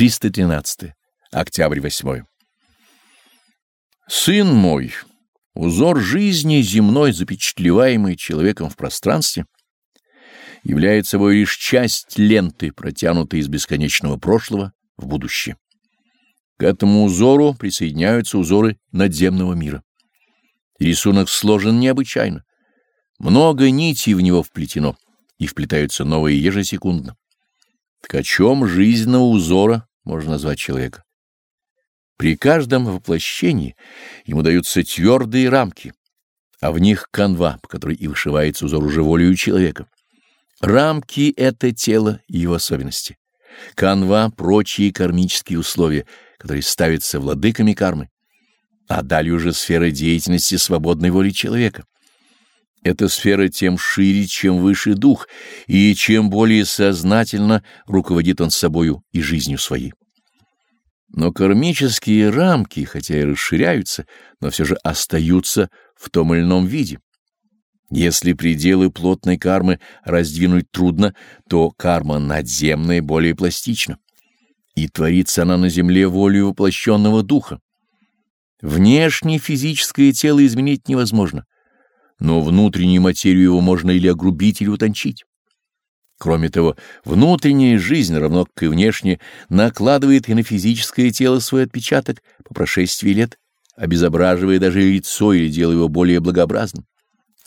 313. Октябрь 8. Сын мой, узор жизни земной, запечатлеваемый человеком в пространстве, является собой лишь часть ленты, протянутой из бесконечного прошлого в будущее. К этому узору присоединяются узоры надземного мира. Рисунок сложен необычайно. Много нитей в него вплетено, и вплетаются новые ежесекундно. Чем жизненного узора можно назвать человека? При каждом воплощении ему даются твердые рамки, а в них канва, по которой и вышивается узор уже волею человека. Рамки — это тело и его особенности. Канва — прочие кармические условия, которые ставятся владыками кармы, а далее уже сфера деятельности свободной воли человека. Эта сфера тем шире, чем выше дух, и чем более сознательно руководит он собою и жизнью своей. Но кармические рамки, хотя и расширяются, но все же остаются в том или ином виде. Если пределы плотной кармы раздвинуть трудно, то карма надземная более пластична, и творится она на земле волею воплощенного духа. Внешне физическое тело изменить невозможно, но внутреннюю материю его можно или огрубить, или утончить. Кроме того, внутренняя жизнь, равно как и внешне, накладывает и на физическое тело свой отпечаток по прошествии лет, обезображивая даже лицо или делая его более благообразным.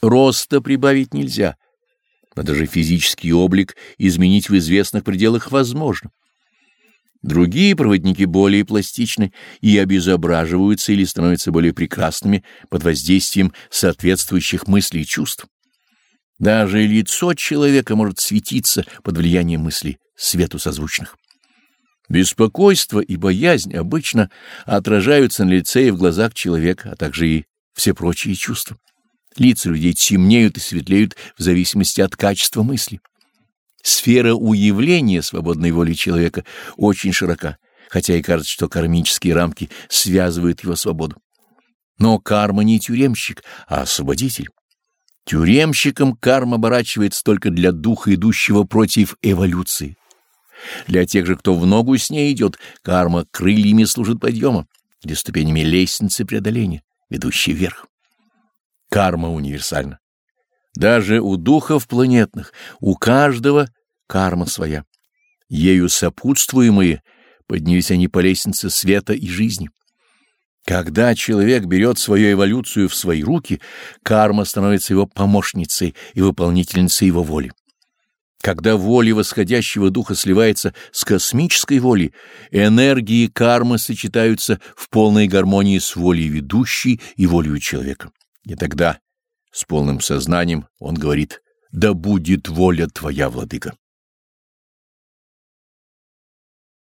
Роста прибавить нельзя, но даже физический облик изменить в известных пределах возможно. Другие проводники более пластичны и обезображиваются или становятся более прекрасными под воздействием соответствующих мыслей и чувств. Даже лицо человека может светиться под влиянием мыслей, свету созвучных. Беспокойство и боязнь обычно отражаются на лице и в глазах человека, а также и все прочие чувства. Лица людей темнеют и светлеют в зависимости от качества мысли. Сфера уявления свободной воли человека очень широка, хотя и кажется, что кармические рамки связывают его свободу. Но карма не тюремщик, а освободитель. Тюремщиком карма оборачивается только для духа, идущего против эволюции. Для тех же, кто в ногу с ней идет, карма крыльями служит подъема или ступенями лестницы преодоления, ведущей вверх. Карма универсальна. Даже у духов планетных, у каждого карма своя. Ею сопутствуемые поднялись они по лестнице света и жизни. Когда человек берет свою эволюцию в свои руки, карма становится его помощницей и выполнительницей его воли. Когда воля восходящего духа сливается с космической волей, энергии кармы сочетаются в полной гармонии с волей ведущей и волей человека. И тогда с полным сознанием он говорит «Да будет воля твоя, владыка».